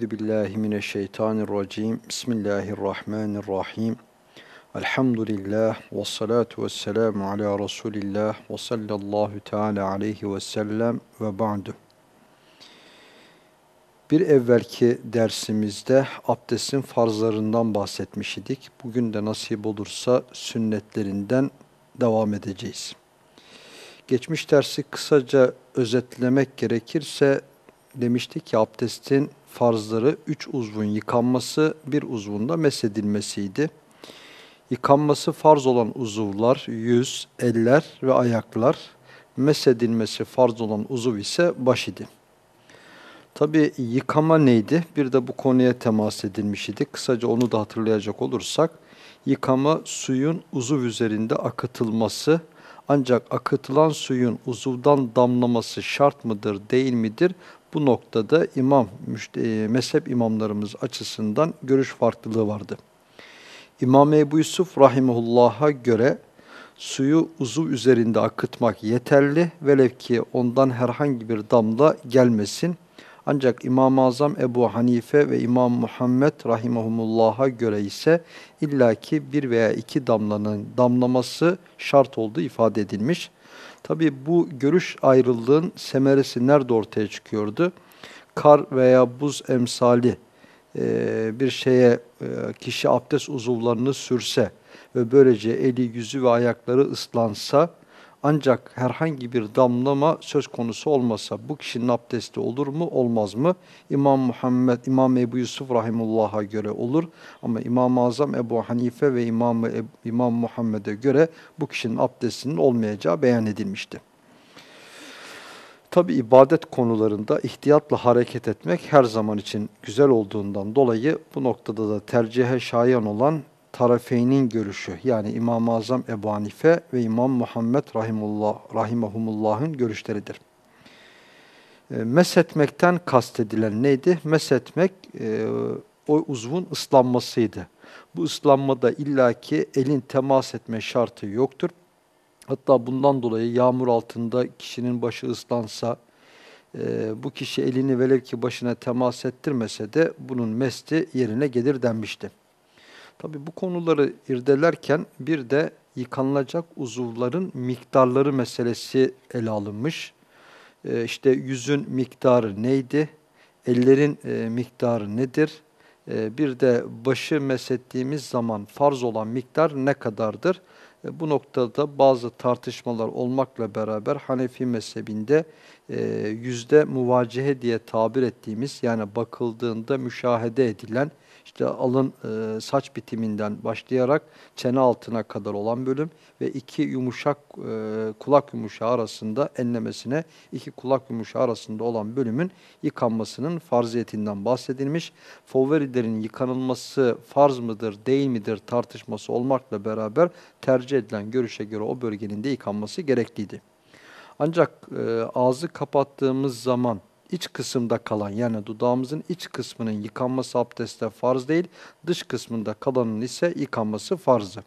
Euzu billahi mineşşeytanirracim. Bismillahirrahmanirrahim. Elhamdülillah ve salatu vesselamu ala Resulillah ve sallallahu teala aleyhi ve sellem ve ba'du. Bir evvelki dersimizde abdestin farzlarından bahsetmiş idik. Bugün de nasip olursa sünnetlerinden devam edeceğiz. Geçmiş dersi kısaca özetlemek gerekirse demiştik ki abdestin farzları üç uzvun yıkanması, bir uzvunda mesedilmesiydi. Yıkanması farz olan uzuvlar yüz, eller ve ayaklar. Mesedilmesi farz olan uzuv ise baş idi. Tabi yıkama neydi? Bir de bu konuya temas edilmiş idi. Kısaca onu da hatırlayacak olursak, yıkama suyun uzuv üzerinde akıtılması, ancak akıtılan suyun uzuvdan damlaması şart mıdır, değil midir? Bu noktada imam, e, mezhep imamlarımız açısından görüş farklılığı vardı. İmam Ebu Yusuf Rahimullah'a göre suyu uzuv üzerinde akıtmak yeterli. Velev ki ondan herhangi bir damla gelmesin. Ancak İmam-ı Azam Ebu Hanife ve İmam Muhammed Rahimahumullah'a göre ise illaki bir veya iki damlanın damlaması şart olduğu ifade edilmiş. Tabi bu görüş ayrılığın semeresi nerede ortaya çıkıyordu? Kar veya buz emsali e, bir şeye e, kişi abdest uzuvlarını sürse ve böylece eli, yüzü ve ayakları ıslansa ancak herhangi bir damlama söz konusu olmasa bu kişinin abdesti olur mu olmaz mı? İmam Muhammed, İmam Ebu Yusuf Rahimullah'a göre olur ama İmam-ı Azam Ebu Hanife ve İmam, İmam Muhammed'e göre bu kişinin abdestinin olmayacağı beyan edilmişti. Tabi ibadet konularında ihtiyatla hareket etmek her zaman için güzel olduğundan dolayı bu noktada da tercihe şayan olan tarafeynin görüşü yani İmam-ı Azam Ebu Hanife ve İmam Muhammed Rahimullah, Rahimahumullah'ın görüşleridir. E, meshetmekten kastedilen neydi? Meshetmek e, o uzvun ıslanmasıydı. Bu ıslanmada illaki elin temas etme şartı yoktur. Hatta bundan dolayı yağmur altında kişinin başı ıslansa, e, bu kişi elini velev ki başına temas ettirmese de bunun mesti yerine gelir denmişti. Tabi bu konuları irdelerken bir de yıkanılacak uzuvların miktarları meselesi ele alınmış. Ee, işte yüzün miktarı neydi? Ellerin e, miktarı nedir? Ee, bir de başı mesettiğimiz zaman farz olan miktar ne kadardır? E, bu noktada bazı tartışmalar olmakla beraber Hanefi mezhebinde e, yüzde muvacehe diye tabir ettiğimiz yani bakıldığında müşahede edilen işte alın e, saç bitiminden başlayarak çene altına kadar olan bölüm ve iki yumuşak e, kulak yumuşağı arasında enlemesine iki kulak yumuşağı arasında olan bölümün yıkanmasının farziyetinden bahsedilmiş. Fovverilerin yıkanılması farz mıdır değil midir tartışması olmakla beraber tercih edilen görüşe göre o bölgenin de yıkanması gerekliydi. Ancak e, ağzı kapattığımız zaman iç kısımda kalan yani dudağımızın iç kısmının yıkanması abdestte farz değil, dış kısmında kalanın ise yıkanması farzı.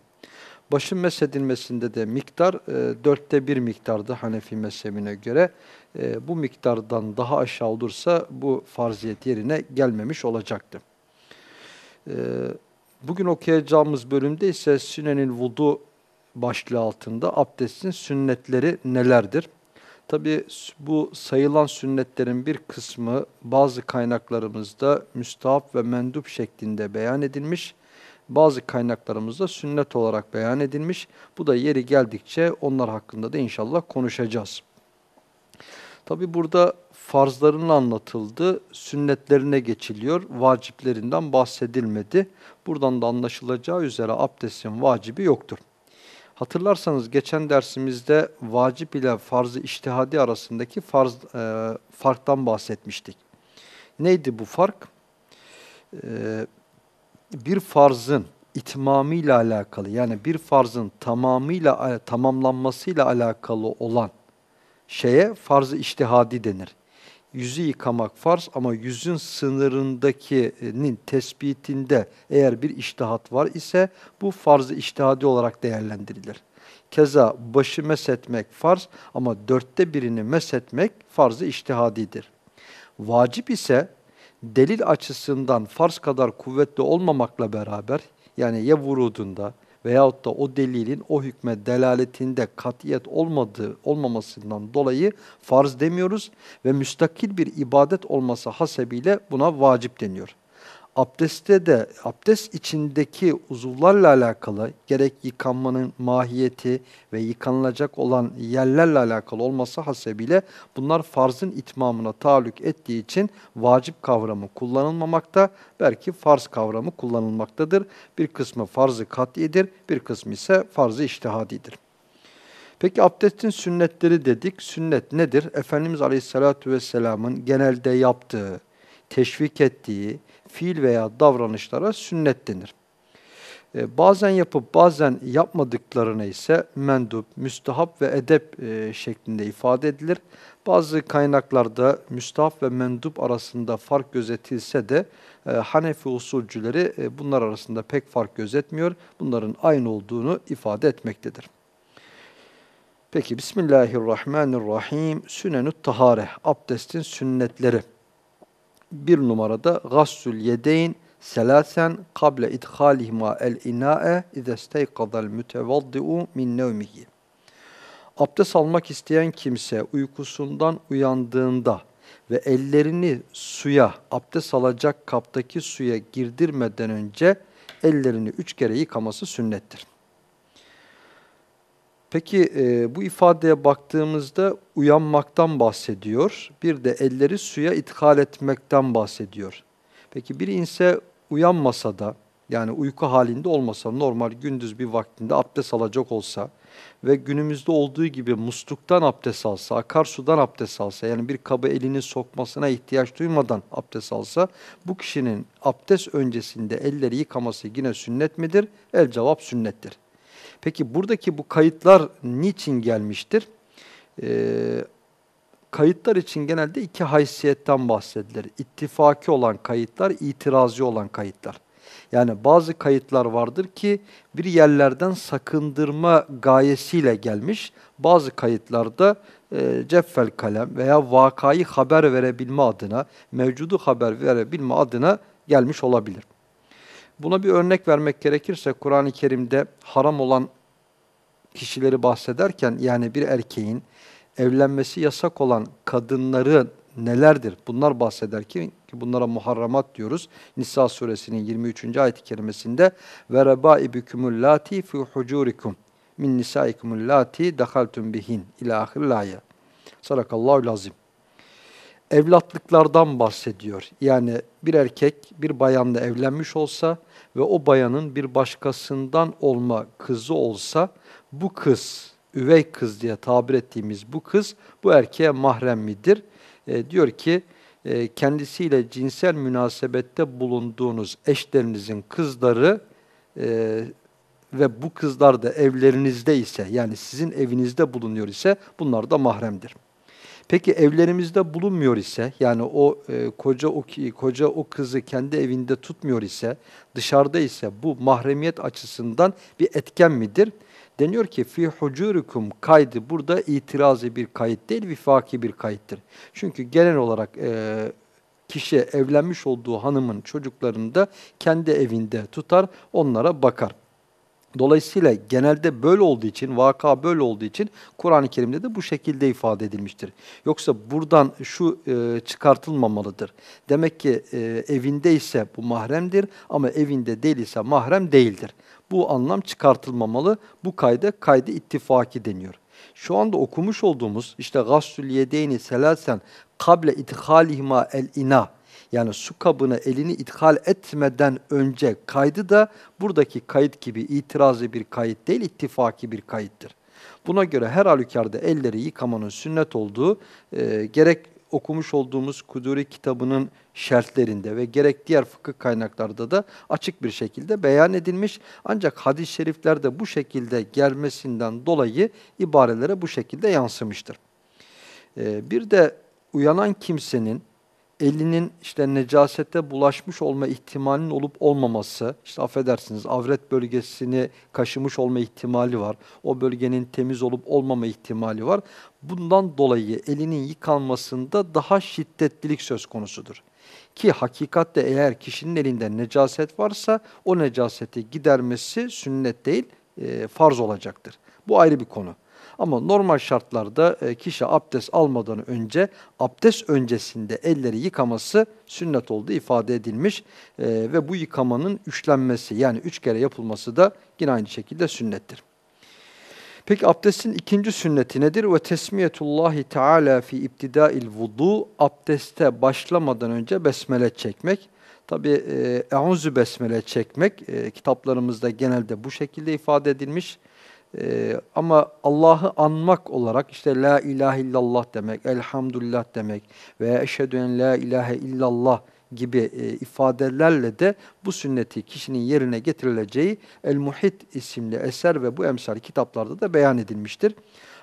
Başın mesedilmesinde de miktar e, dörtte bir miktardı Hanefi mezhebine göre. E, bu miktardan daha aşağı olursa bu farziyet yerine gelmemiş olacaktı. E, bugün okuyacağımız bölümde ise Sünenil Vudu başlığı altında abdestin sünnetleri nelerdir? Tabi bu sayılan sünnetlerin bir kısmı bazı kaynaklarımızda müstahap ve mendup şeklinde beyan edilmiş. Bazı kaynaklarımızda sünnet olarak beyan edilmiş. Bu da yeri geldikçe onlar hakkında da inşallah konuşacağız. Tabi burada farzların anlatıldı, sünnetlerine geçiliyor, vaciplerinden bahsedilmedi. Buradan da anlaşılacağı üzere abdestin vacibi yoktur. Hatırlarsanız geçen dersimizde vacip ile farz-ı iştihadi arasındaki farz, e, farktan bahsetmiştik. Neydi bu fark? E, bir farzın itmamıyla alakalı yani bir farzın tamamıyla tamamlanmasıyla alakalı olan şeye farz-ı iştihadi denir yüzü yıkamak farz ama yüzün sınırındakinin tespitinde eğer bir iştihat var ise bu farz-ı iştihadi olarak değerlendirilir. Keza başı mesetmek farz ama dörtte birini mesetmek farz-ı iştihadidir. Vacip ise delil açısından farz kadar kuvvetli olmamakla beraber yani ya vurudunda veyahut da o delilin o hükme delaletinde katiyet olmadığı olmamasından dolayı farz demiyoruz ve müstakil bir ibadet olması hasebiyle buna vacip deniyor. Abdestte de abdest içindeki uzuvlarla alakalı gerek yıkanmanın mahiyeti ve yıkanılacak olan yerlerle alakalı olması hasebiyle bunlar farzın itmamına taalluk ettiği için vacip kavramı kullanılmamakta, belki farz kavramı kullanılmaktadır. Bir kısmı farzı kat'idir, bir kısmı ise farzı iştihadidir. Peki abdestin sünnetleri dedik. Sünnet nedir? Efendimiz Aleyhisselatü Vesselam'ın genelde yaptığı, teşvik ettiği, fiil veya davranışlara sünnet denir. E, bazen yapıp bazen yapmadıklarına ise mendup, müstahap ve edep e, şeklinde ifade edilir. Bazı kaynaklarda müstahap ve mendup arasında fark gözetilse de e, Hanefi usulcüleri bunlar arasında pek fark gözetmiyor. Bunların aynı olduğunu ifade etmektedir. Peki Bismillahirrahmanirrahim. Sünenut tahare, abdestin sünnetleri bir numarada gassül yedeyn selasen kable idhalihima el inae izesteyqadal mütevaddi'u min nevmihi. Abdest almak isteyen kimse uykusundan uyandığında ve ellerini suya, abdest alacak kaptaki suya girdirmeden önce ellerini üç kere yıkaması sünnettir. Peki e, bu ifadeye baktığımızda uyanmaktan bahsediyor. Bir de elleri suya ithal etmekten bahsediyor. Peki bir inse uyanmasa da yani uyku halinde olmasa normal gündüz bir vaktinde abdest alacak olsa ve günümüzde olduğu gibi musluktan abdest alsa, akarsudan abdest alsa yani bir kabı elini sokmasına ihtiyaç duymadan abdest alsa bu kişinin abdest öncesinde elleri yıkaması yine sünnet midir? El cevap sünnettir. Peki buradaki bu kayıtlar niçin gelmiştir? Ee, kayıtlar için genelde iki haysiyetten bahsedilir. İttifaki olan kayıtlar, itirazı olan kayıtlar. Yani bazı kayıtlar vardır ki bir yerlerden sakındırma gayesiyle gelmiş. Bazı kayıtlarda e, ceffel kalem veya vakayı haber verebilme adına, mevcudu haber verebilme adına gelmiş olabilir. Buna bir örnek vermek gerekirse Kur'an-ı Kerim'de haram olan kişileri bahsederken yani bir erkeğin evlenmesi yasak olan kadınları nelerdir? Bunlar bahseder ki bunlara muharramat diyoruz. Nisa suresinin 23. ayet-i kerimesinde ve rebaibükümül lati fi hucurikum min nisaikumul lati dahaltum bihin ila ahir laya. Sadakallahu lazim evlatlıklardan bahsediyor. Yani bir erkek bir bayanla evlenmiş olsa ve o bayanın bir başkasından olma kızı olsa bu kız, üvey kız diye tabir ettiğimiz bu kız bu erkeğe mahrem midir? E, diyor ki e, kendisiyle cinsel münasebette bulunduğunuz eşlerinizin kızları e, ve bu kızlar da evlerinizde ise yani sizin evinizde bulunuyor ise bunlar da mahremdir. Peki evlerimizde bulunmuyor ise yani o e, koca o koca o kızı kendi evinde tutmuyor ise dışarıda ise bu mahremiyet açısından bir etken midir? Deniyor ki fi hucurukum kaydı burada itirazı bir kayıt değil vifaki bir kayıttır. Çünkü genel olarak e, kişi evlenmiş olduğu hanımın çocuklarını da kendi evinde tutar, onlara bakar. Dolayısıyla genelde böyle olduğu için, vaka böyle olduğu için Kur'an-ı Kerim'de de bu şekilde ifade edilmiştir. Yoksa buradan şu e, çıkartılmamalıdır. Demek ki e, evinde ise bu mahremdir ama evinde değilse mahrem değildir. Bu anlam çıkartılmamalı. Bu kayda kaydı ittifaki deniyor. Şu anda okumuş olduğumuz işte gassül yedeyni selasen kable ithalihima el ina yani su kabına elini ithal etmeden önce kaydı da buradaki kayıt gibi itirazı bir kayıt değil, ittifaki bir kayıttır. Buna göre her halükarda elleri yıkamanın sünnet olduğu e, gerek okumuş olduğumuz Kuduri kitabının şertlerinde ve gerek diğer fıkıh kaynaklarda da açık bir şekilde beyan edilmiş. Ancak hadis-i şeriflerde bu şekilde gelmesinden dolayı ibarelere bu şekilde yansımıştır. Ee, bir de uyanan kimsenin elinin işte necasete bulaşmış olma ihtimalinin olup olmaması, işte affedersiniz avret bölgesini kaşımış olma ihtimali var. O bölgenin temiz olup olmama ihtimali var. Bundan dolayı elinin yıkanmasında daha şiddetlilik söz konusudur. Ki hakikatte eğer kişinin elinde necaset varsa o necaseti gidermesi sünnet değil e, farz olacaktır. Bu ayrı bir konu. Ama normal şartlarda e, kişi abdest almadan önce abdest öncesinde elleri yıkaması sünnet olduğu ifade edilmiş. E, ve bu yıkamanın üçlenmesi yani üç kere yapılması da yine aynı şekilde sünnettir. Peki abdestin ikinci sünneti nedir? Ve tesmiyetullahi teala fi ibtidail vudu abdeste başlamadan önce besmele çekmek. Tabi e, eûzü besmele çekmek e, kitaplarımızda genelde bu şekilde ifade edilmiş. E, ama Allah'ı anmak olarak işte la ilahe illallah demek, elhamdülillah demek veya eşhedü en la ilahe illallah gibi e, ifadelerle de bu sünneti kişinin yerine getirileceği El-Muhit isimli eser ve bu emsal kitaplarda da beyan edilmiştir.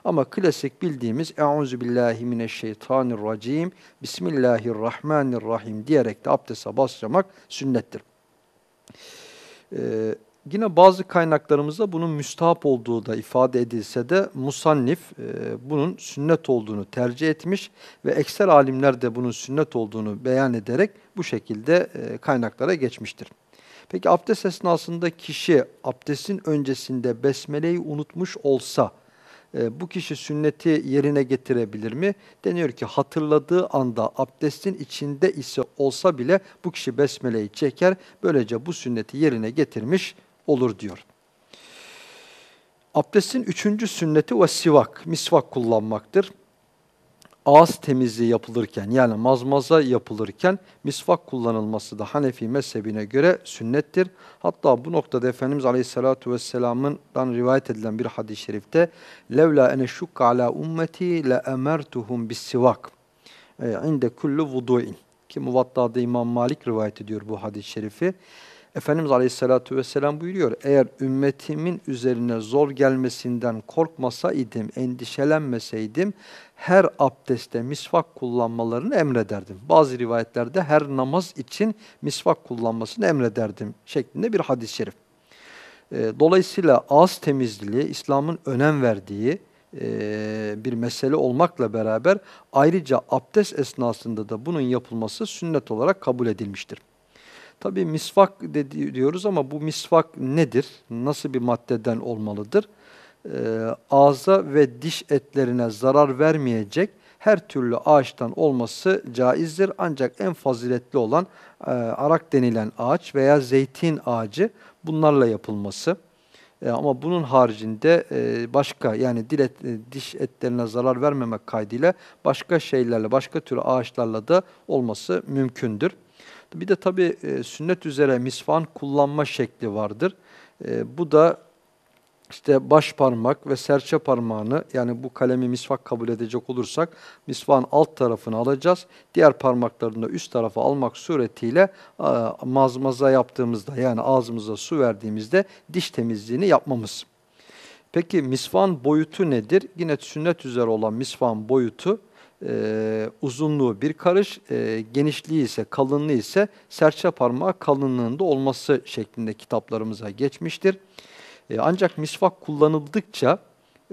Ama klasik bildiğimiz Euzu billahi mineşşeytanirracim Bismillahirrahmanirrahim diyerek de abdeste başlamak sünnettir. Ee, Yine bazı kaynaklarımızda bunun müstahap olduğu da ifade edilse de musannif e, bunun sünnet olduğunu tercih etmiş ve ekser alimler de bunun sünnet olduğunu beyan ederek bu şekilde e, kaynaklara geçmiştir. Peki abdest esnasında kişi abdestin öncesinde besmeleyi unutmuş olsa e, bu kişi sünneti yerine getirebilir mi? Deniyor ki hatırladığı anda abdestin içinde ise olsa bile bu kişi besmeleyi çeker. Böylece bu sünneti yerine getirmiş olur diyor. Abdestin üçüncü sünneti ve sivak, misvak kullanmaktır. Ağız temizliği yapılırken yani mazmaza yapılırken misvak kullanılması da Hanefi mezhebine göre sünnettir. Hatta bu noktada Efendimiz Aleyhisselatü Vesselam'dan rivayet edilen bir hadis-i şerifte levla ene şukka ala ummeti le emertuhum bis sivak e, inde kullu vudu'in ki Muvatta'da İmam Malik rivayet ediyor bu hadis-i şerifi. Efendimiz Aleyhisselatü Vesselam buyuruyor, eğer ümmetimin üzerine zor gelmesinden korkmasaydım, endişelenmeseydim, her abdeste misvak kullanmalarını emrederdim. Bazı rivayetlerde her namaz için misvak kullanmasını emrederdim şeklinde bir hadis-i şerif. Ee, dolayısıyla ağız temizliği İslam'ın önem verdiği e, bir mesele olmakla beraber ayrıca abdest esnasında da bunun yapılması sünnet olarak kabul edilmiştir. Tabii misvak dedi, diyoruz ama bu misvak nedir? Nasıl bir maddeden olmalıdır? Ee, ağza ve diş etlerine zarar vermeyecek her türlü ağaçtan olması caizdir. Ancak en faziletli olan e, arak denilen ağaç veya zeytin ağacı bunlarla yapılması. E, ama bunun haricinde e, başka yani dil et, e, diş etlerine zarar vermemek kaydıyla başka şeylerle, başka tür ağaçlarla da olması mümkündür. Bir de tabi e, sünnet üzere misvan kullanma şekli vardır. E, bu da işte baş parmak ve serçe parmağını yani bu kalemi misvak kabul edecek olursak misvağın alt tarafını alacağız. Diğer parmaklarını da üst tarafa almak suretiyle mazmaza yaptığımızda yani ağzımıza su verdiğimizde diş temizliğini yapmamız. Peki misvan boyutu nedir? Yine sünnet üzere olan misvan boyutu e, uzunluğu bir karış, e, genişliği ise kalınlığı ise serçe parmağı kalınlığında olması şeklinde kitaplarımıza geçmiştir. E, ancak misvak kullanıldıkça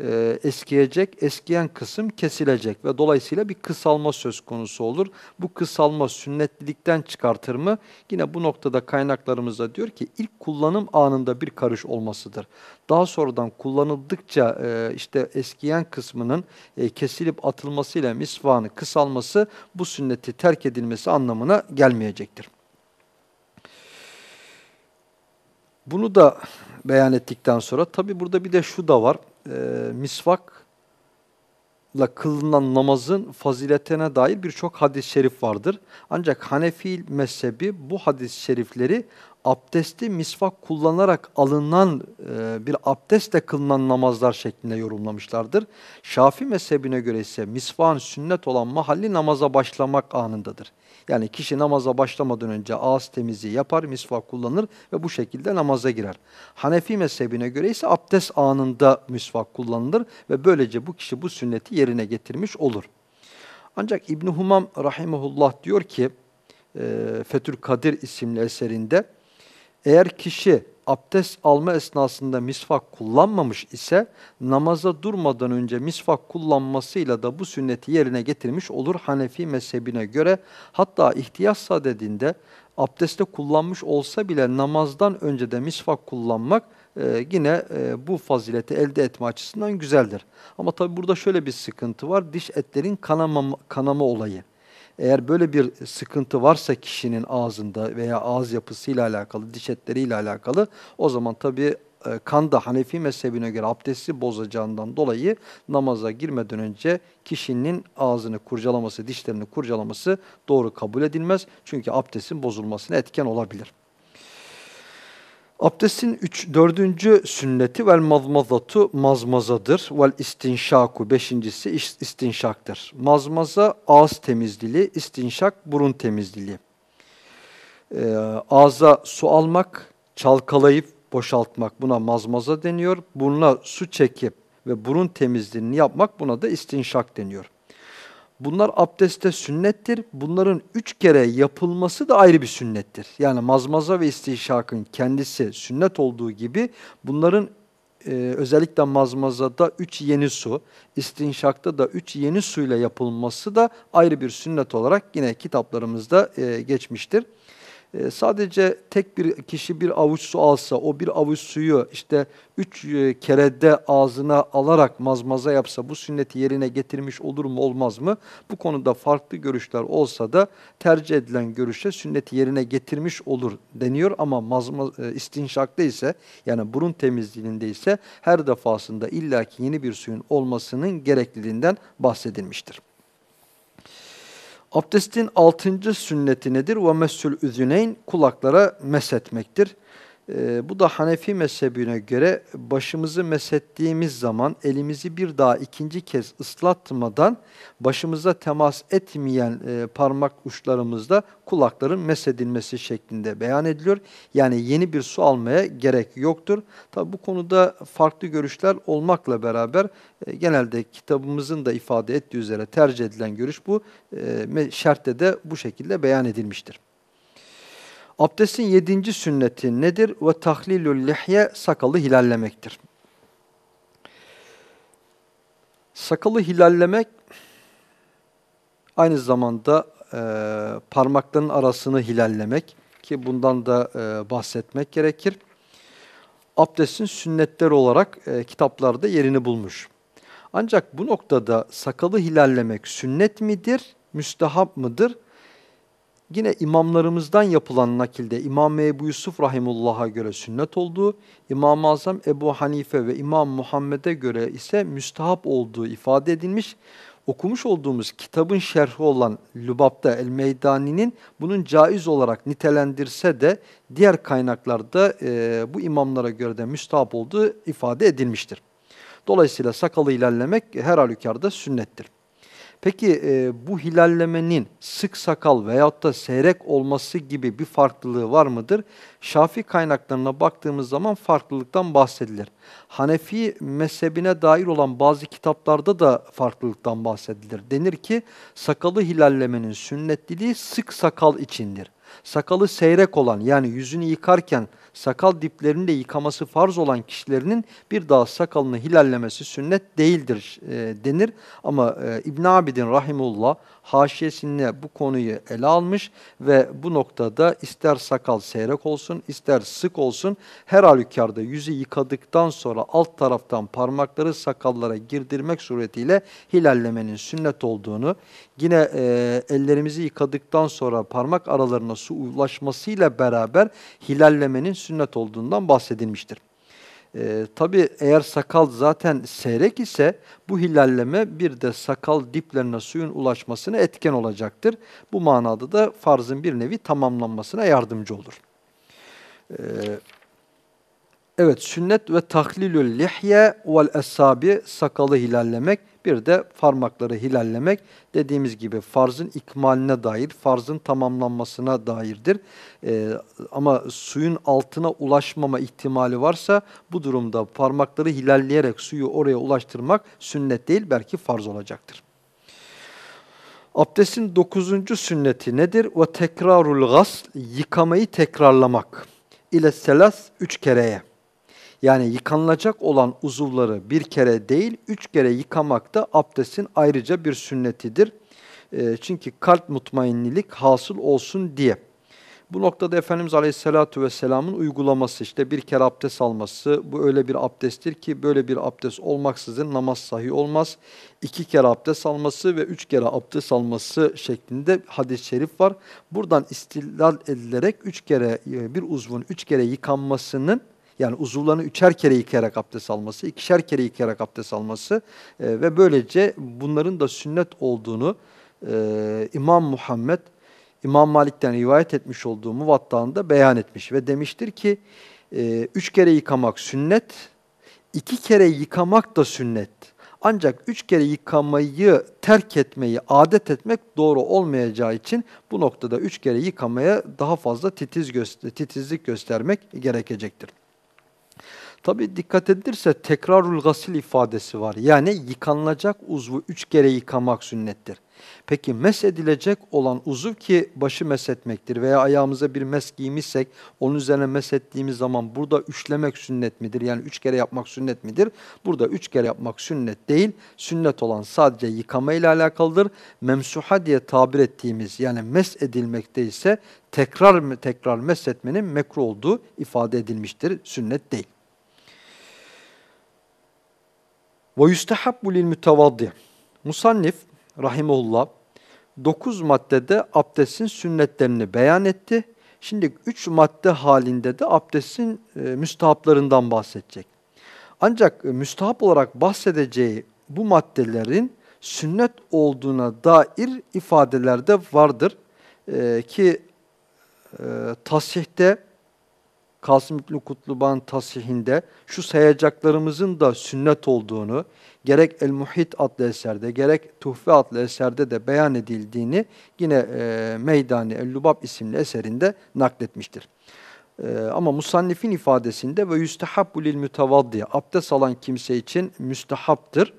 e, eskiyecek, eskiyen kısım kesilecek ve dolayısıyla bir kısalma söz konusu olur. Bu kısalma sünnetlilikten çıkartır mı? Yine bu noktada kaynaklarımızda diyor ki ilk kullanım anında bir karış olmasıdır. Daha sonradan kullanıldıkça e, işte eskiyen kısmının e, kesilip atılmasıyla misvanı kısalması bu sünneti terk edilmesi anlamına gelmeyecektir. Bunu da beyan ettikten sonra tabi burada bir de şu da var e, misvakla kılınan namazın faziletine dair birçok hadis-i şerif vardır. Ancak Hanefi mezhebi bu hadis-i şerifleri abdesti misvak kullanarak alınan e, bir abdestle kılınan namazlar şeklinde yorumlamışlardır. Şafi mezhebine göre ise misvağın sünnet olan mahalli namaza başlamak anındadır. Yani kişi namaza başlamadan önce ağız temizliği yapar, misvak kullanır ve bu şekilde namaza girer. Hanefi mezhebine göre ise abdest anında misvak kullanılır ve böylece bu kişi bu sünneti yerine getirmiş olur. Ancak İbn Humam rahimehullah diyor ki e, Fetül Kadir isimli eserinde eğer kişi abdest alma esnasında misvak kullanmamış ise namaza durmadan önce misvak kullanmasıyla da bu sünneti yerine getirmiş olur Hanefi mezhebine göre. Hatta ihtiyaç sadedinde abdeste kullanmış olsa bile namazdan önce de misvak kullanmak e, yine e, bu fazileti elde etme açısından güzeldir. Ama tabi burada şöyle bir sıkıntı var. Diş etlerin kanama, kanama olayı. Eğer böyle bir sıkıntı varsa kişinin ağzında veya ağız yapısıyla alakalı, diş etleriyle alakalı o zaman tabi e, kan da Hanefi mezhebine göre abdesti bozacağından dolayı namaza girmeden önce kişinin ağzını kurcalaması, dişlerini kurcalaması doğru kabul edilmez. Çünkü abdestin bozulmasına etken olabilir. Abdestin üç, dördüncü sünneti vel mazmazatu mazmazadır. Vel istinşaku beşincisi istinşaktır. Mazmaza ağız temizliği, istinşak burun temizliği. Ee, ağza su almak, çalkalayıp boşaltmak buna mazmaza deniyor. Burnuna su çekip ve burun temizliğini yapmak buna da istinşak deniyor. Bunlar abdeste sünnettir. Bunların üç kere yapılması da ayrı bir sünnettir. Yani mazmaza ve istişakın kendisi sünnet olduğu gibi bunların e, özellikle mazmazada üç yeni su, istinşakta da üç yeni suyla yapılması da ayrı bir sünnet olarak yine kitaplarımızda e, geçmiştir. Ee, sadece tek bir kişi bir avuç su alsa, o bir avuç suyu işte üç e, kerede ağzına alarak mazmaza yapsa bu sünneti yerine getirmiş olur mu olmaz mı? Bu konuda farklı görüşler olsa da tercih edilen görüşe sünneti yerine getirmiş olur deniyor ama mazma, e, istinşakta ise yani burun temizliğinde ise her defasında illaki yeni bir suyun olmasının gerekliliğinden bahsedilmiştir. Abdestin altıncı sünneti nedir? Ve messül üzüneyn kulaklara mesetmektir. E, bu da Hanefi mezhebine göre başımızı mesettiğimiz zaman elimizi bir daha ikinci kez ıslatmadan başımıza temas etmeyen e, parmak uçlarımızda kulakların mesedilmesi şeklinde beyan ediliyor. Yani yeni bir su almaya gerek yoktur. Tabi bu konuda farklı görüşler olmakla beraber e, genelde kitabımızın da ifade ettiği üzere tercih edilen görüş bu. E, şerhte de bu şekilde beyan edilmiştir. Abdestin yedinci sünneti nedir? Ve tahlilül lihye sakalı hilallemektir. Sakalı hilallemek aynı zamanda e, parmakların arasını hilallemek ki bundan da e, bahsetmek gerekir. Abdestin sünnetleri olarak e, kitaplarda yerini bulmuş. Ancak bu noktada sakalı hilallemek sünnet midir, müstehap mıdır? Yine imamlarımızdan yapılan nakilde İmam Ebu Yusuf Rahimullah'a göre sünnet olduğu, İmam-ı Azam Ebu Hanife ve İmam Muhammed'e göre ise müstahap olduğu ifade edilmiş. Okumuş olduğumuz kitabın şerhi olan Lübab'da El-Meydani'nin bunun caiz olarak nitelendirse de diğer kaynaklarda e, bu imamlara göre de müstahap olduğu ifade edilmiştir. Dolayısıyla sakalı ilerlemek her halükarda sünnettir. Peki e, bu hilallemenin sık sakal veyahut da seyrek olması gibi bir farklılığı var mıdır? Şafi kaynaklarına baktığımız zaman farklılıktan bahsedilir. Hanefi mezhebine dair olan bazı kitaplarda da farklılıktan bahsedilir. Denir ki sakalı hilallemenin sünnetliliği sık sakal içindir. Sakalı seyrek olan yani yüzünü yıkarken sakal diplerini de yıkaması farz olan kişilerinin bir daha sakalını hilallemesi sünnet değildir e, denir. Ama e, İbn Abidin rahimullah haşiyesinde bu konuyu ele almış ve bu noktada ister sakal seyrek olsun ister sık olsun her halükarda yüzü yıkadıktan sonra alt taraftan parmakları sakallara girdirmek suretiyle hilallemenin sünnet olduğunu yine e, ellerimizi yıkadıktan sonra parmak aralarına su ulaşmasıyla beraber hilallemenin sünnet olduğundan bahsedilmiştir. Ee, Tabi eğer sakal zaten seyrek ise bu hilalleme bir de sakal diplerine suyun ulaşmasına etken olacaktır. Bu manada da farzın bir nevi tamamlanmasına yardımcı olur. Ee, evet sünnet ve tahlilül lihye vel esabi sakalı hilallemek bir de parmakları hilallemek dediğimiz gibi farzın ikmaline dair, farzın tamamlanmasına dairdir. Ee, ama suyun altına ulaşmama ihtimali varsa bu durumda parmakları hilalleyerek suyu oraya ulaştırmak sünnet değil belki farz olacaktır. Abdestin dokuzuncu sünneti nedir? Ve tekrarul gasl, yıkamayı tekrarlamak. ile selas üç kereye. Yani yıkanılacak olan uzuvları bir kere değil, üç kere yıkamak da abdestin ayrıca bir sünnetidir. E, çünkü kalp mutmainnilik hasıl olsun diye. Bu noktada Efendimiz Aleyhisselatü Vesselam'ın uygulaması işte bir kere abdest alması bu öyle bir abdesttir ki böyle bir abdest olmaksızın namaz sahih olmaz. İki kere abdest alması ve üç kere abdest alması şeklinde hadis-i şerif var. Buradan istilal edilerek üç kere e, bir uzvun üç kere yıkanmasının yani uzuvlarını üçer kere yıkayarak abdest alması, ikişer kere yıkayarak abdest alması e, ve böylece bunların da sünnet olduğunu e, İmam Muhammed İmam Malik'ten rivayet etmiş olduğu muvattağında beyan etmiş ve demiştir ki e, üç kere yıkamak sünnet, iki kere yıkamak da sünnet. Ancak üç kere yıkamayı terk etmeyi adet etmek doğru olmayacağı için bu noktada üç kere yıkamaya daha fazla titiz göster titizlik göstermek gerekecektir. Tabi dikkat edilirse tekrarul gasil ifadesi var. Yani yıkanılacak uzvu üç kere yıkamak sünnettir. Peki mes edilecek olan uzuv ki başı mes etmektir veya ayağımıza bir mes giymişsek onun üzerine mes ettiğimiz zaman burada üçlemek sünnet midir? Yani üç kere yapmak sünnet midir? Burada üç kere yapmak sünnet değil. Sünnet olan sadece yıkama ile alakalıdır. Memsuha diye tabir ettiğimiz yani mes edilmekte ise tekrar tekrar mes etmenin mekruh olduğu ifade edilmiştir. Sünnet değil. Ve yustahabbu lil mütevaddi. Musannif rahimullah 9 maddede abdestin sünnetlerini beyan etti. Şimdi 3 madde halinde de abdestin e, müstahaplarından bahsedecek. Ancak e, müstahap olarak bahsedeceği bu maddelerin sünnet olduğuna dair ifadeler de vardır. E, ki e, tasihte Kasım İbni Kutluban tasihinde şu sayacaklarımızın da sünnet olduğunu gerek El-Muhit adlı eserde gerek Tuhfe adlı eserde de beyan edildiğini yine e, Meydani El-Lubab isimli eserinde nakletmiştir. E, ama musannifin ifadesinde ve yüstehabbu lil mütevaddi abdest alan kimse için müstehaptır.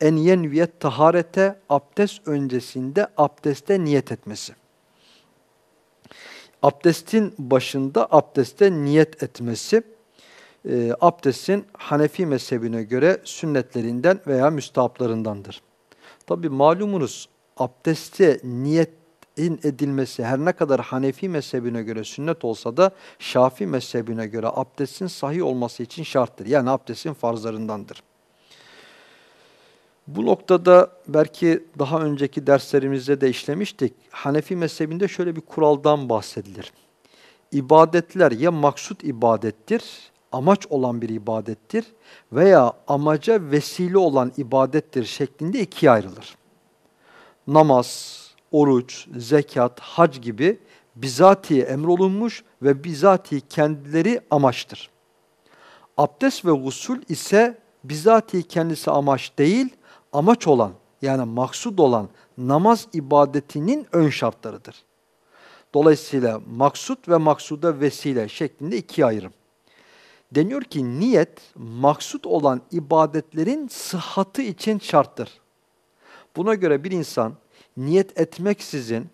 En yenviyet taharete abdest öncesinde abdeste niyet etmesi abdestin başında abdeste niyet etmesi e, abdestin Hanefi mezhebine göre sünnetlerinden veya müstahaplarındandır. Tabi malumunuz abdeste niyetin edilmesi her ne kadar Hanefi mezhebine göre sünnet olsa da Şafi mezhebine göre abdestin sahih olması için şarttır. Yani abdestin farzlarındandır. Bu noktada belki daha önceki derslerimizde de işlemiştik. Hanefi mezhebinde şöyle bir kuraldan bahsedilir. İbadetler ya maksut ibadettir, amaç olan bir ibadettir veya amaca vesile olan ibadettir şeklinde ikiye ayrılır. Namaz, oruç, zekat, hac gibi bizatihi emrolunmuş ve bizatihi kendileri amaçtır. Abdest ve gusül ise bizatihi kendisi amaç değil, amaç olan yani maksud olan namaz ibadetinin ön şartlarıdır. Dolayısıyla maksut ve maksuda vesile şeklinde ikiye ayrım. Deniyor ki niyet maksut olan ibadetlerin sıhhatı için şarttır. Buna göre bir insan niyet etmeksizin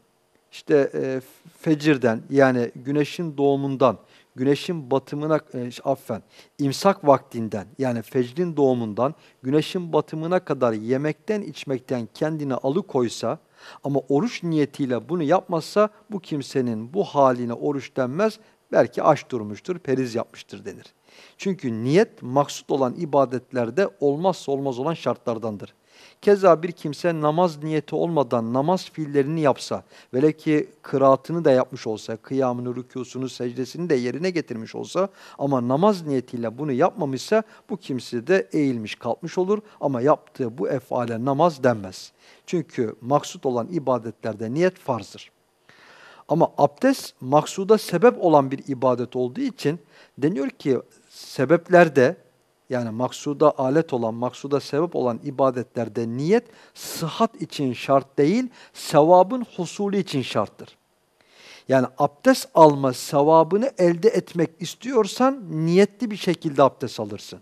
işte e, fecirden yani güneşin doğumundan güneşin batımına e, affen imsak vaktinden yani fecrin doğumundan güneşin batımına kadar yemekten içmekten kendini alıkoysa ama oruç niyetiyle bunu yapmazsa bu kimsenin bu haline oruç denmez belki aç durmuştur, periz yapmıştır denir. Çünkü niyet maksut olan ibadetlerde olmazsa olmaz olan şartlardandır. Keza bir kimse namaz niyeti olmadan namaz fiillerini yapsa, vele ki kıraatını da yapmış olsa, kıyamını, rükûsunu, secdesini de yerine getirmiş olsa ama namaz niyetiyle bunu yapmamışsa bu kimse de eğilmiş kalkmış olur ama yaptığı bu efale namaz denmez. Çünkü maksut olan ibadetlerde niyet farzdır. Ama abdest maksuda sebep olan bir ibadet olduğu için deniyor ki sebeplerde yani maksuda alet olan, maksuda sebep olan ibadetlerde niyet sıhhat için şart değil, sevabın husulü için şarttır. Yani abdest alma sevabını elde etmek istiyorsan niyetli bir şekilde abdest alırsın.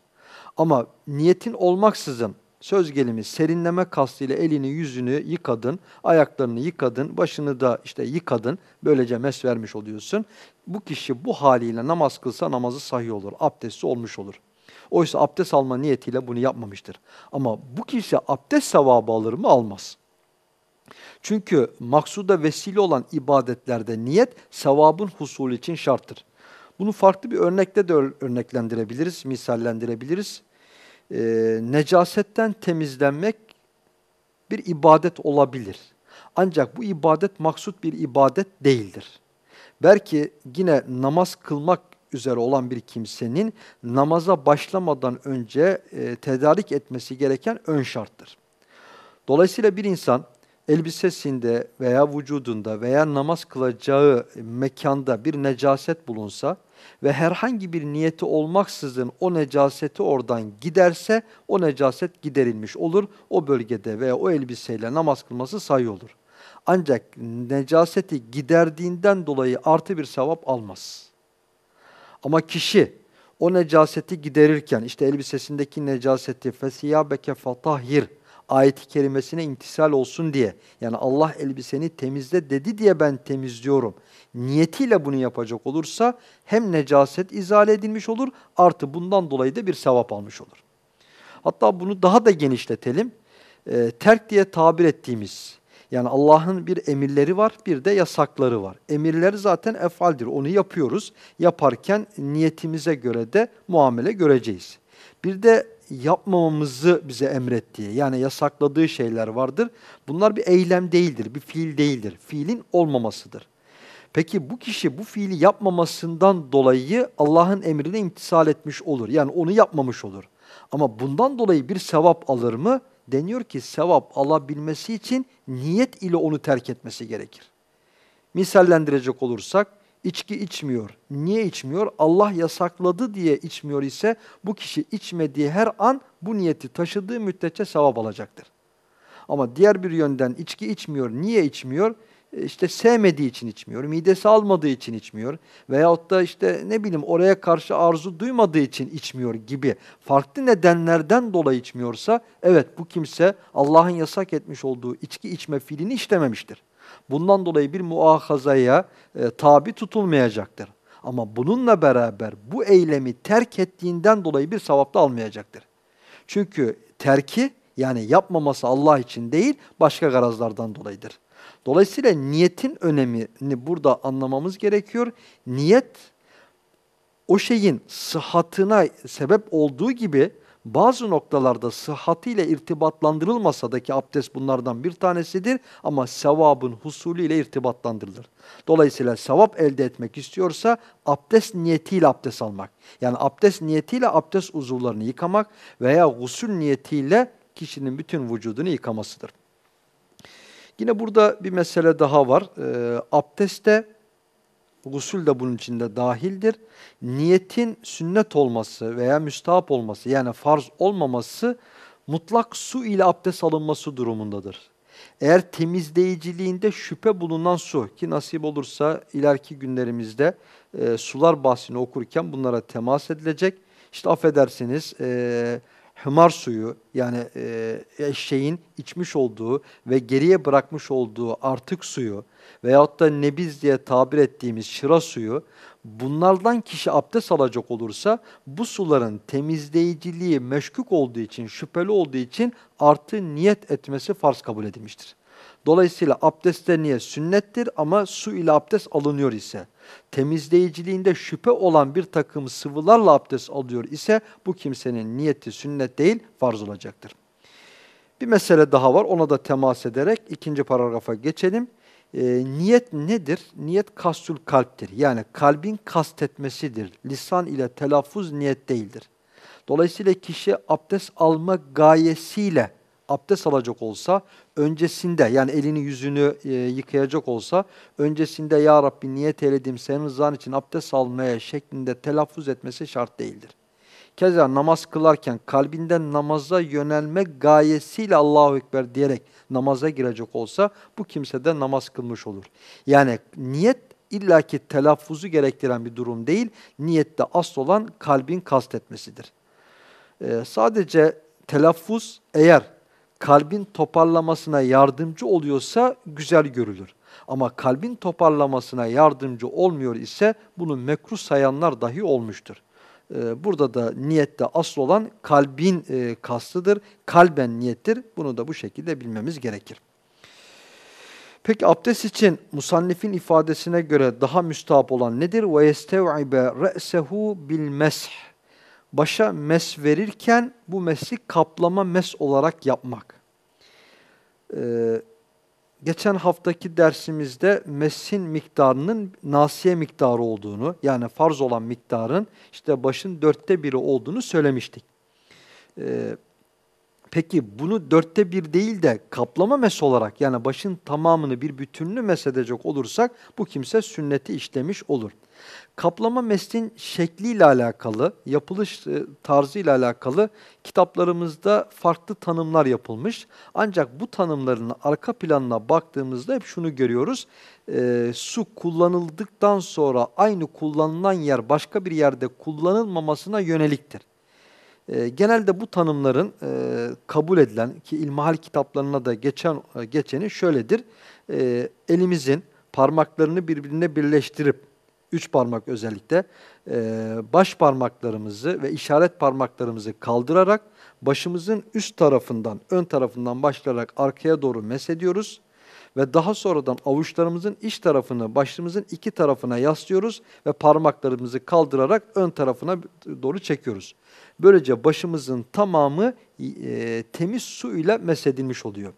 Ama niyetin olmaksızın söz gelimi serinleme kastıyla elini yüzünü yıkadın, ayaklarını yıkadın, başını da işte yıkadın. Böylece mes vermiş oluyorsun. Bu kişi bu haliyle namaz kılsa namazı sahih olur. Abdesti olmuş olur. Oysa abdest alma niyetiyle bunu yapmamıştır. Ama bu kişi abdest sevabı alır mı? Almaz. Çünkü maksuda vesile olan ibadetlerde niyet sevabın husulü için şarttır. Bunu farklı bir örnekte de örneklendirebiliriz, misallendirebiliriz. Ee, necasetten temizlenmek bir ibadet olabilir. Ancak bu ibadet maksut bir ibadet değildir. Belki yine namaz kılmak üzere olan bir kimsenin namaza başlamadan önce e, tedarik etmesi gereken ön şarttır. Dolayısıyla bir insan elbisesinde veya vücudunda veya namaz kılacağı mekanda bir necaset bulunsa ve herhangi bir niyeti olmaksızın o necaseti oradan giderse o necaset giderilmiş olur. O bölgede veya o elbiseyle namaz kılması sayı olur. Ancak necaseti giderdiğinden dolayı artı bir sevap almaz. Ama kişi o necaseti giderirken işte elbisesindeki necaseti fesiyabeke fatahhir ayet-i kerimesine intisal olsun diye yani Allah elbiseni temizle dedi diye ben temizliyorum. Niyetiyle bunu yapacak olursa hem necaset izale edilmiş olur artı bundan dolayı da bir sevap almış olur. Hatta bunu daha da genişletelim. E, terk diye tabir ettiğimiz yani Allah'ın bir emirleri var, bir de yasakları var. Emirleri zaten efaldir, onu yapıyoruz. Yaparken niyetimize göre de muamele göreceğiz. Bir de yapmamamızı bize emrettiği, yani yasakladığı şeyler vardır. Bunlar bir eylem değildir, bir fiil değildir. Fiilin olmamasıdır. Peki bu kişi bu fiili yapmamasından dolayı Allah'ın emrine imtisal etmiş olur. Yani onu yapmamış olur. Ama bundan dolayı bir sevap alır mı? Deniyor ki sevap alabilmesi için niyet ile onu terk etmesi gerekir. Misallendirecek olursak içki içmiyor. Niye içmiyor? Allah yasakladı diye içmiyor ise bu kişi içmediği her an bu niyeti taşıdığı müddetçe sevap alacaktır. Ama diğer bir yönden içki içmiyor. Niye içmiyor? İşte sevmediği için içmiyor, midesi almadığı için içmiyor veyahut da işte ne bileyim oraya karşı arzu duymadığı için içmiyor gibi farklı nedenlerden dolayı içmiyorsa evet bu kimse Allah'ın yasak etmiş olduğu içki içme fiilini işlememiştir. Bundan dolayı bir muahazaya e, tabi tutulmayacaktır. Ama bununla beraber bu eylemi terk ettiğinden dolayı bir sevap almayacaktır. Çünkü terki yani yapmaması Allah için değil başka garazlardan dolayıdır. Dolayısıyla niyetin önemini burada anlamamız gerekiyor. Niyet o şeyin sıhhatına sebep olduğu gibi bazı noktalarda sıhhatiyle irtibatlandırılmasa da ki abdest bunlardan bir tanesidir ama sevabın husulüyle irtibatlandırılır. Dolayısıyla sevap elde etmek istiyorsa abdest niyetiyle abdest almak. Yani abdest niyetiyle abdest uzuvlarını yıkamak veya gusül niyetiyle kişinin bütün vücudunu yıkamasıdır. Yine burada bir mesele daha var. E, abdestte gusül de bunun içinde dahildir. Niyetin sünnet olması veya müstahap olması yani farz olmaması mutlak su ile abdest alınması durumundadır. Eğer temizleyiciliğinde şüphe bulunan su ki nasip olursa ileriki günlerimizde e, sular bahsini okurken bunlara temas edilecek. İşte affedersiniz e, hımar suyu yani e, eşeğin içmiş olduğu ve geriye bırakmış olduğu artık suyu veyahut da nebiz diye tabir ettiğimiz şıra suyu bunlardan kişi abdest alacak olursa bu suların temizleyiciliği meşkuk olduğu için, şüpheli olduğu için artı niyet etmesi farz kabul edilmiştir. Dolayısıyla abdestte niyet sünnettir ama su ile abdest alınıyor ise temizleyiciliğinde şüphe olan bir takım sıvılarla abdest alıyor ise bu kimsenin niyeti sünnet değil farz olacaktır. Bir mesele daha var ona da temas ederek ikinci paragrafa geçelim. E, niyet nedir? Niyet kastül kalptir. Yani kalbin kastetmesidir. Lisan ile telaffuz niyet değildir. Dolayısıyla kişi abdest alma gayesiyle abdest alacak olsa öncesinde yani elini yüzünü e, yıkayacak olsa öncesinde Ya Rabbi niyet eyledim senin rızan için abdest almaya şeklinde telaffuz etmesi şart değildir. Keza namaz kılarken kalbinden namaza yönelme gayesiyle Allahu Ekber diyerek namaza girecek olsa bu kimse de namaz kılmış olur. Yani niyet illaki telaffuzu gerektiren bir durum değil, niyette asıl olan kalbin kastetmesidir. Ee, sadece telaffuz eğer kalbin toparlamasına yardımcı oluyorsa güzel görülür. Ama kalbin toparlamasına yardımcı olmuyor ise bunu mekruh sayanlar dahi olmuştur. Ee, burada da niyette asıl olan kalbin e, kastıdır. Kalben niyettir. Bunu da bu şekilde bilmemiz gerekir. Peki abdest için musannifin ifadesine göre daha müstahap olan nedir? وَيَسْتَوْعِبَ رَأْسَهُ بِالْمَسْحِ Başa mes verirken bu mesi kaplama mes olarak yapmak. Ee, geçen haftaki dersimizde mesin miktarının nasiye miktarı olduğunu yani farz olan miktarın işte başın dörtte biri olduğunu söylemiştik. Ee, peki bunu dörtte bir değil de kaplama mes olarak yani başın tamamını bir bütününü mesedecek olursak bu kimse sünneti işlemiş olur. Kaplama meslin şekliyle alakalı, yapılış e, tarzıyla alakalı kitaplarımızda farklı tanımlar yapılmış. Ancak bu tanımların arka planına baktığımızda hep şunu görüyoruz. E, su kullanıldıktan sonra aynı kullanılan yer başka bir yerde kullanılmamasına yöneliktir. E, genelde bu tanımların e, kabul edilen ki ilmihal kitaplarına da geçen e, geçeni şöyledir. E, elimizin parmaklarını birbirine birleştirip üç parmak özellikle e, baş parmaklarımızı ve işaret parmaklarımızı kaldırarak başımızın üst tarafından, ön tarafından başlayarak arkaya doğru mesediyoruz ve daha sonradan avuçlarımızın iç tarafını başımızın iki tarafına yaslıyoruz ve parmaklarımızı kaldırarak ön tarafına doğru çekiyoruz. Böylece başımızın tamamı e, temiz su ile mesedilmiş oluyor.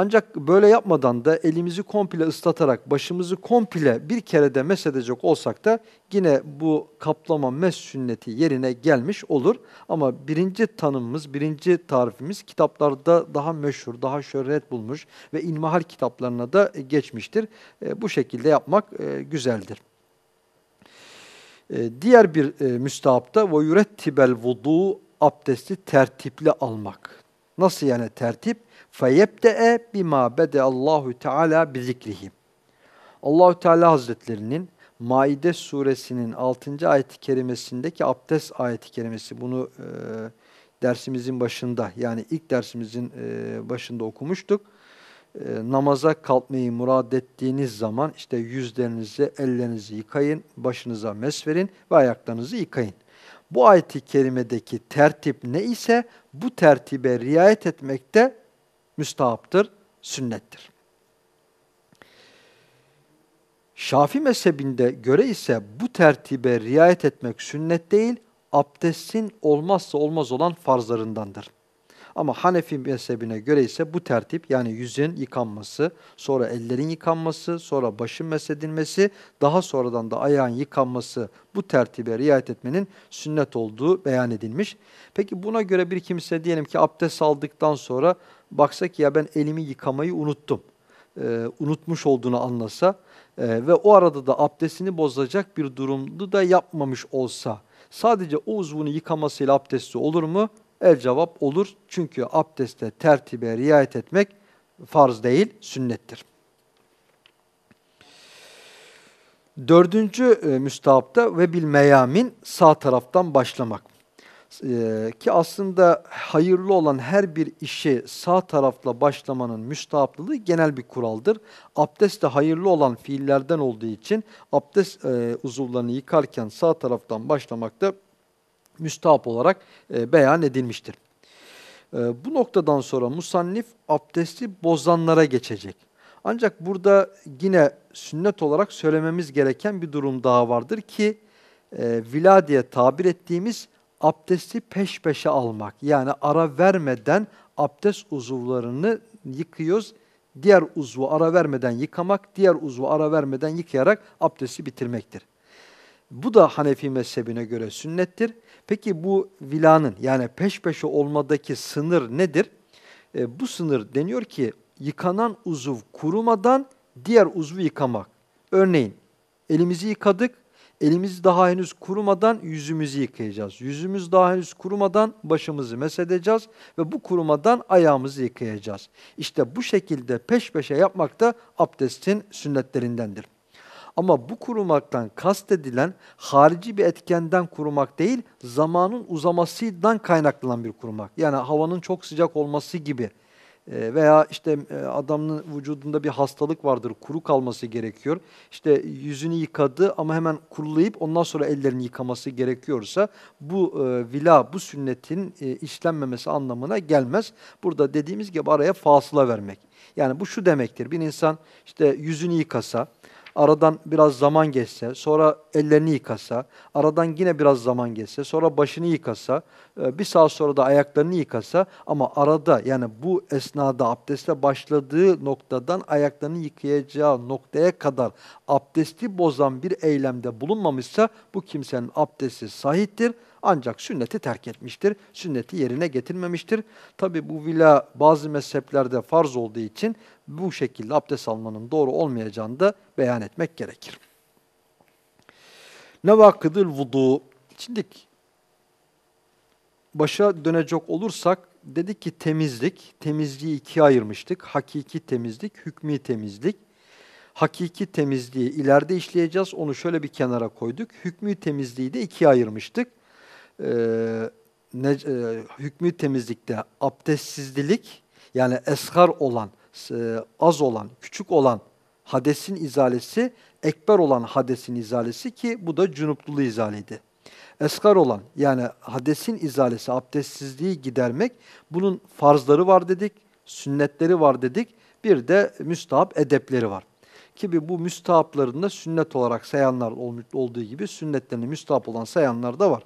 Ancak böyle yapmadan da elimizi komple ıslatarak başımızı komple bir kere de mesedecek olsak da yine bu kaplama mes sünneti yerine gelmiş olur. Ama birinci tanımımız, birinci tarifimiz kitaplarda daha meşhur, daha şöhret bulmuş ve ilmihal kitaplarına da geçmiştir. E, bu şekilde yapmak e, güzeldir. E, diğer bir e, müstahapta ve yurettibel vudu abdesti tertipli almak. Nasıl yani tertip? feyebde'e bima bede Allahu Teala bi zikrihi. Allahu Teala Hazretlerinin Maide suresinin 6. ayet-i kerimesindeki abdest ayet-i kerimesi bunu e, dersimizin başında yani ilk dersimizin e, başında okumuştuk. E, namaza kalkmayı murad ettiğiniz zaman işte yüzlerinizi, ellerinizi yıkayın, başınıza mes verin ve ayaklarınızı yıkayın. Bu ayet-i kerimedeki tertip ne ise bu tertibe riayet etmekte müstahaptır, sünnettir. Şafi mezhebinde göre ise bu tertibe riayet etmek sünnet değil, abdestin olmazsa olmaz olan farzlarındandır. Ama Hanefi mezhebine göre ise bu tertip yani yüzün yıkanması, sonra ellerin yıkanması, sonra başın mesedilmesi, daha sonradan da ayağın yıkanması bu tertibe riayet etmenin sünnet olduğu beyan edilmiş. Peki buna göre bir kimse diyelim ki abdest aldıktan sonra baksa ki ya ben elimi yıkamayı unuttum. Ee, unutmuş olduğunu anlasa e, ve o arada da abdestini bozacak bir durumdu da yapmamış olsa sadece o uzvunu yıkamasıyla abdesti olur mu? El cevap olur. Çünkü abdeste tertibe riayet etmek farz değil, sünnettir. Dördüncü e, müstahapta ve bil meyamin sağ taraftan başlamak. Ee, ki aslında hayırlı olan her bir işi sağ tarafla başlamanın müstahaplılığı genel bir kuraldır. Abdest de hayırlı olan fiillerden olduğu için abdest e, uzuvlarını yıkarken sağ taraftan başlamak da müstahap olarak e, beyan edilmiştir. E, bu noktadan sonra musannif abdesti bozanlara geçecek. Ancak burada yine sünnet olarak söylememiz gereken bir durum daha vardır ki e, vila diye tabir ettiğimiz abdesti peş peşe almak. Yani ara vermeden abdest uzuvlarını yıkıyoruz. Diğer uzvu ara vermeden yıkamak, diğer uzvu ara vermeden yıkayarak abdesti bitirmektir. Bu da Hanefi mezhebine göre sünnettir. Peki bu vilanın yani peş peşe olmadaki sınır nedir? E, bu sınır deniyor ki yıkanan uzuv kurumadan diğer uzvu yıkamak. Örneğin elimizi yıkadık, elimiz daha henüz kurumadan yüzümüzü yıkayacağız. Yüzümüz daha henüz kurumadan başımızı mesedeceğiz ve bu kurumadan ayağımızı yıkayacağız. İşte bu şekilde peş peşe yapmak da abdestin sünnetlerindendir. Ama bu kurumaktan kastedilen harici bir etkenden kurumak değil, zamanın uzamasından kaynaklanan bir kurumak. Yani havanın çok sıcak olması gibi ee, veya işte e, adamın vücudunda bir hastalık vardır, kuru kalması gerekiyor. İşte yüzünü yıkadı ama hemen kurulayıp ondan sonra ellerini yıkaması gerekiyorsa bu e, vila, bu sünnetin e, işlenmemesi anlamına gelmez. Burada dediğimiz gibi araya fasıla vermek. Yani bu şu demektir, bir insan işte yüzünü yıkasa, aradan biraz zaman geçse, sonra ellerini yıkasa, aradan yine biraz zaman geçse, sonra başını yıkasa, e, bir saat sonra da ayaklarını yıkasa ama arada yani bu esnada abdeste başladığı noktadan ayaklarını yıkayacağı noktaya kadar abdesti bozan bir eylemde bulunmamışsa bu kimsenin abdesti sahiptir ancak sünneti terk etmiştir. Sünneti yerine getirmemiştir. Tabi bu vila bazı mezheplerde farz olduğu için bu şekilde abdest almanın doğru olmayacağını da beyan etmek gerekir. Nevakıdıl vudu. Şimdi başa dönecek olursak dedik ki temizlik, temizliği ikiye ayırmıştık. Hakiki temizlik, hükmü temizlik. Hakiki temizliği ileride işleyeceğiz. Onu şöyle bir kenara koyduk. Hükmü temizliği de ikiye ayırmıştık e, ne, e, hükmü temizlikte abdestsizlik yani eshar olan, e, az olan, küçük olan hadesin izalesi, ekber olan hadesin izalesi ki bu da cunupluluğu izaleydi. Eskar olan yani hadesin izalesi, abdestsizliği gidermek bunun farzları var dedik, sünnetleri var dedik, bir de müstahap edepleri var. Ki bu müstahaplarında sünnet olarak sayanlar olduğu gibi sünnetlerini müstahap olan sayanlar da var.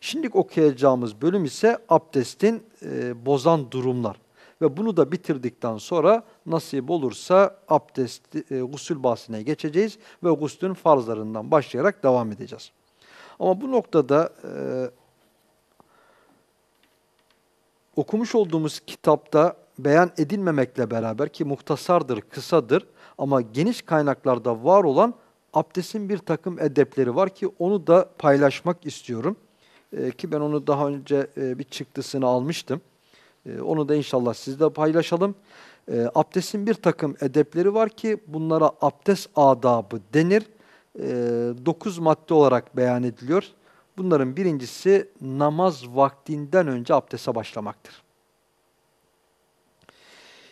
Şimdi okuyacağımız bölüm ise abdestin e, bozan durumlar. Ve bunu da bitirdikten sonra nasip olursa abdest, e, gusül bahsine geçeceğiz ve guslün farzlarından başlayarak devam edeceğiz. Ama bu noktada e, okumuş olduğumuz kitapta beyan edilmemekle beraber ki muhtasardır, kısadır ama geniş kaynaklarda var olan abdestin bir takım edepleri var ki onu da paylaşmak istiyorum. E, ki ben onu daha önce e, bir çıktısını almıştım. E, onu da inşallah sizle paylaşalım. E, abdestin bir takım edepleri var ki bunlara abdest adabı denir. Dokuz madde olarak beyan ediliyor. Bunların birincisi namaz vaktinden önce abdeste başlamaktır.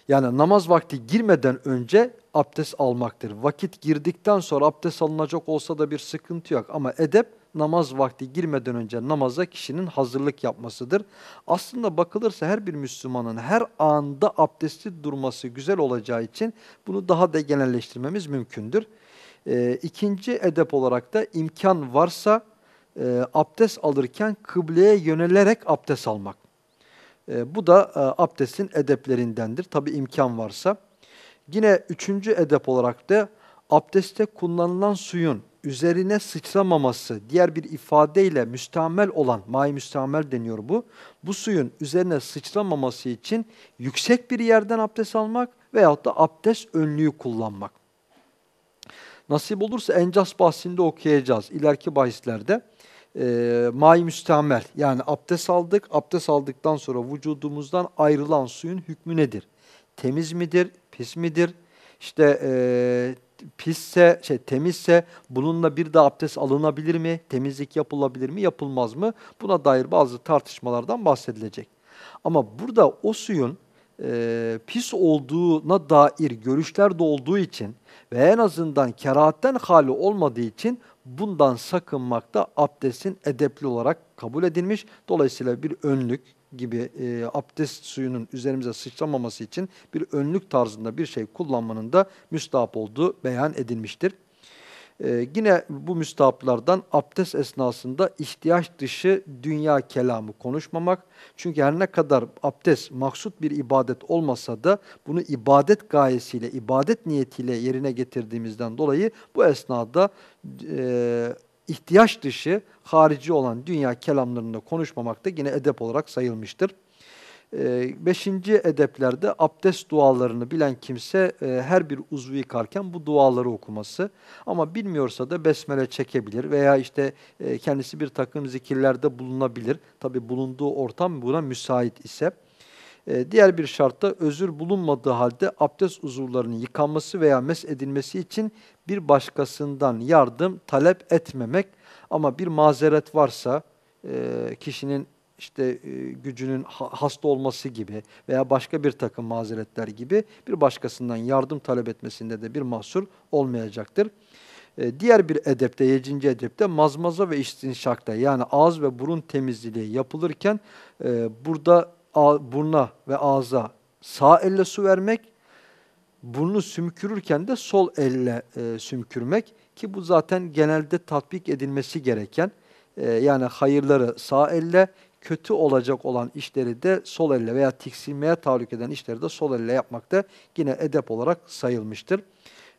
Yani namaz vakti girmeden önce abdest almaktır. Vakit girdikten sonra abdest alınacak olsa da bir sıkıntı yok. Ama edep namaz vakti girmeden önce namaza kişinin hazırlık yapmasıdır. Aslında bakılırsa her bir Müslümanın her anda abdestli durması güzel olacağı için bunu daha da genelleştirmemiz mümkündür. E, ikinci edep olarak da imkan varsa e, abdest alırken kıbleye yönelerek abdest almak. E, bu da e, abdestin edeplerindendir. Tabi imkan varsa. Yine üçüncü edep olarak da abdeste kullanılan suyun üzerine sıçramaması, diğer bir ifadeyle müstamel olan, may müstamel deniyor bu. Bu suyun üzerine sıçramaması için yüksek bir yerden abdest almak veyahut da abdest önlüğü kullanmak. Nasip olursa Encas bahsinde okuyacağız ileriki bahislerde. E, may müstamel yani abdest aldık, abdest aldıktan sonra vücudumuzdan ayrılan suyun hükmü nedir? Temiz midir, pis midir? İşte e, pisse, şey temizse bununla bir de abdest alınabilir mi? Temizlik yapılabilir mi? Yapılmaz mı? Buna dair bazı tartışmalardan bahsedilecek. Ama burada o suyun e, pis olduğuna dair görüşler de olduğu için ve en azından kerahatten hali olmadığı için bundan sakınmakta abdestin edepli olarak kabul edilmiş. Dolayısıyla bir önlük, gibi e, abdest suyunun üzerimize sıçramaması için bir önlük tarzında bir şey kullanmanın da müstahap olduğu beyan edilmiştir. E, yine bu müstahaplardan abdest esnasında ihtiyaç dışı dünya kelamı konuşmamak. Çünkü her ne kadar abdest maksut bir ibadet olmasa da bunu ibadet gayesiyle, ibadet niyetiyle yerine getirdiğimizden dolayı bu esnada e, ihtiyaç dışı, harici olan dünya kelamlarında konuşmamak da yine edep olarak sayılmıştır. Ee, beşinci edeplerde abdest dualarını bilen kimse e, her bir uzvu yıkarken bu duaları okuması. Ama bilmiyorsa da besmele çekebilir veya işte e, kendisi bir takım zikirlerde bulunabilir. Tabi bulunduğu ortam buna müsait ise. E, diğer bir şartta özür bulunmadığı halde abdest uzuvlarının yıkanması veya mes edilmesi için bir başkasından yardım talep etmemek. Ama bir mazeret varsa e, kişinin işte e, gücünün hasta olması gibi veya başka bir takım mazeretler gibi bir başkasından yardım talep etmesinde de bir mahsur olmayacaktır. E, diğer bir edepte, yedinci edepte mazmaza ve istinşakta yani ağız ve burun temizliği yapılırken e, burada burna ve ağza sağ elle su vermek, burnu sümkürürken de sol elle e, sümkürmek ki bu zaten genelde tatbik edilmesi gereken e, yani hayırları sağ elle, kötü olacak olan işleri de sol elle veya tiksinmeye tahallük eden işleri de sol elle yapmakta yine edep olarak sayılmıştır.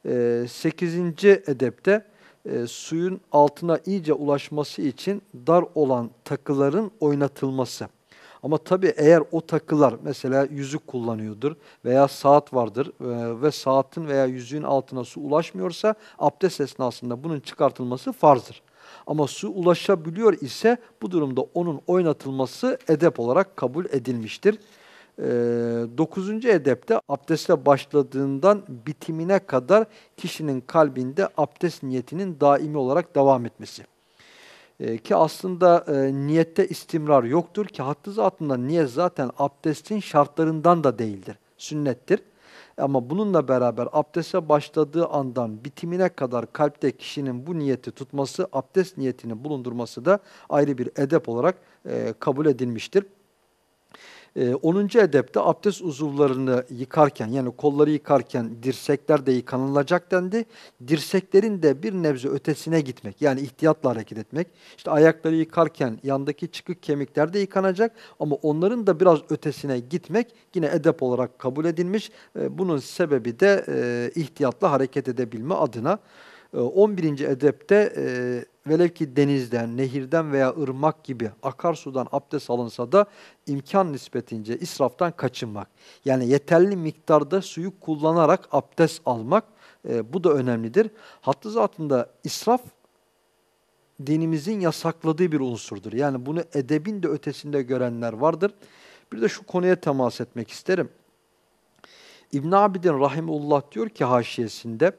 E, sekizinci edepte e, suyun altına iyice ulaşması için dar olan takıların oynatılması. Ama tabii eğer o takılar mesela yüzük kullanıyordur veya saat vardır e, ve saatin veya yüzüğün altına su ulaşmıyorsa abdest esnasında bunun çıkartılması farzdır. Ama su ulaşabiliyor ise bu durumda onun oynatılması edep olarak kabul edilmiştir. Ee, dokuzuncu edepte abdeste başladığından bitimine kadar kişinin kalbinde abdest niyetinin daimi olarak devam etmesi. Ee, ki aslında e, niyette istimrar yoktur ki hattı zatında niyet zaten abdestin şartlarından da değildir, sünnettir. Ama bununla beraber abdeste başladığı andan bitimine kadar kalpte kişinin bu niyeti tutması, abdest niyetini bulundurması da ayrı bir edep olarak e, kabul edilmiştir. 10. Ee, edepte abdest uzuvlarını yıkarken yani kolları yıkarken dirsekler de yıkanılacak dendi. Dirseklerin de bir nebze ötesine gitmek yani ihtiyatla hareket etmek. İşte ayakları yıkarken yandaki çıkık kemikler de yıkanacak ama onların da biraz ötesine gitmek yine edep olarak kabul edilmiş. Ee, bunun sebebi de e, ihtiyatla hareket edebilme adına. 11. Ee, edepte e, velev ki denizden, nehirden veya ırmak gibi akarsudan abdest alınsa da imkan nispetince israftan kaçınmak. Yani yeterli miktarda suyu kullanarak abdest almak e, bu da önemlidir. Hattı zatında israf dinimizin yasakladığı bir unsurdur. Yani bunu edebin de ötesinde görenler vardır. Bir de şu konuya temas etmek isterim. İbn Abidin Rahimullah diyor ki haşiyesinde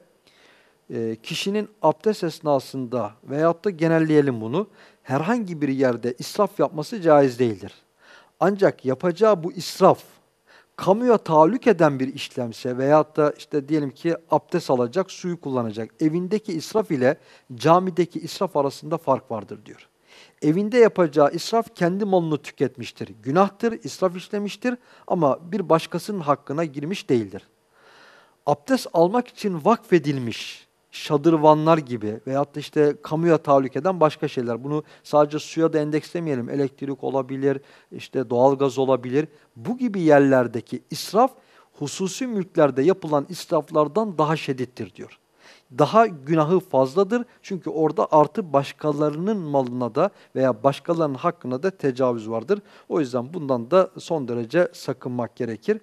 e, kişinin abdest esnasında veyahut da genelleyelim bunu herhangi bir yerde israf yapması caiz değildir. Ancak yapacağı bu israf kamuya tahallük eden bir işlemse veyahut da işte diyelim ki abdest alacak, suyu kullanacak. Evindeki israf ile camideki israf arasında fark vardır diyor. Evinde yapacağı israf kendi malını tüketmiştir. Günahtır, israf işlemiştir ama bir başkasının hakkına girmiş değildir. Abdest almak için vakfedilmiş, şadırvanlar gibi veyahut da işte kamuya tahallük eden başka şeyler. Bunu sadece suya da endekslemeyelim. Elektrik olabilir, işte doğalgaz olabilir. Bu gibi yerlerdeki israf hususi mülklerde yapılan israflardan daha şedittir diyor. Daha günahı fazladır çünkü orada artı başkalarının malına da veya başkalarının hakkına da tecavüz vardır. O yüzden bundan da son derece sakınmak gerekir.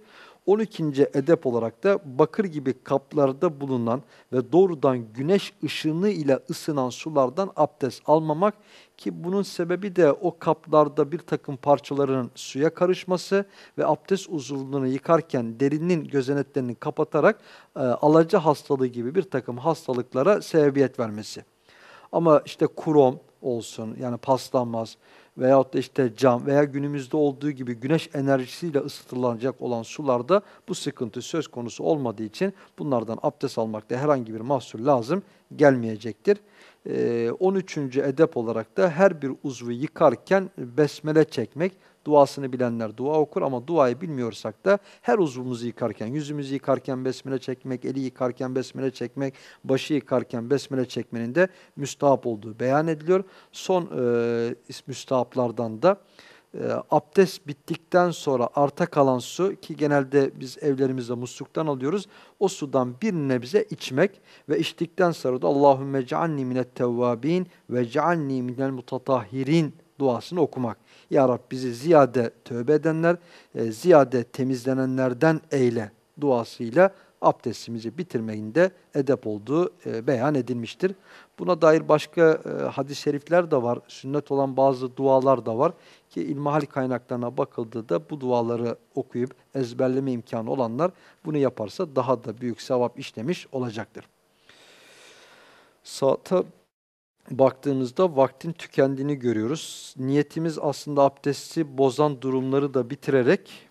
12. edep olarak da bakır gibi kaplarda bulunan ve doğrudan güneş ışını ile ısınan sulardan abdest almamak ki bunun sebebi de o kaplarda bir takım parçaların suya karışması ve abdest uzunluğunu yıkarken derinin gözenetlerini kapatarak e, alaca hastalığı gibi bir takım hastalıklara sebebiyet vermesi. Ama işte krom olsun yani paslanmaz veyahut da işte cam veya günümüzde olduğu gibi güneş enerjisiyle ısıtılacak olan sularda bu sıkıntı söz konusu olmadığı için bunlardan abdest almakta herhangi bir mahsur lazım gelmeyecektir. 13. Ee, edep olarak da her bir uzvu yıkarken besmele çekmek, duasını bilenler dua okur ama duayı bilmiyorsak da her uzvumuzu yıkarken, yüzümüzü yıkarken besmele çekmek, eli yıkarken besmele çekmek, başı yıkarken besmele çekmenin de müstahap olduğu beyan ediliyor. Son e, müstahaplardan da e, abdest bittikten sonra arta kalan su ki genelde biz evlerimizde musluktan alıyoruz. O sudan bir nebze içmek ve içtikten sonra da Allahümme cealni minet tevvabin ve cealni minel mutatahhirin duasını okumak. Ya Rab bizi ziyade tövbe edenler, e, ziyade temizlenenlerden eyle duasıyla abdestimizi bitirmeğinde edep olduğu e, beyan edilmiştir. Buna dair başka e, hadis-i şerifler de var. Sünnet olan bazı dualar da var ki ilmihal kaynaklarına bakıldığında bu duaları okuyup ezberleme imkanı olanlar bunu yaparsa daha da büyük sevap işlemiş olacaktır. Saate baktığımızda vaktin tükendiğini görüyoruz. Niyetimiz aslında abdesti bozan durumları da bitirerek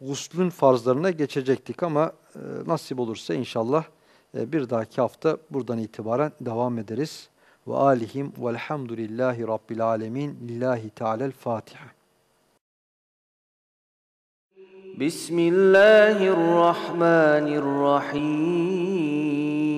guslün farzlarına geçecektik ama e, nasip olursa inşallah e, bir dahaki hafta buradan itibaren devam ederiz. Ve alihim velhamdülillahi rabbil alemin lillahi teala'l Fatiha. Bismillahirrahmanirrahim.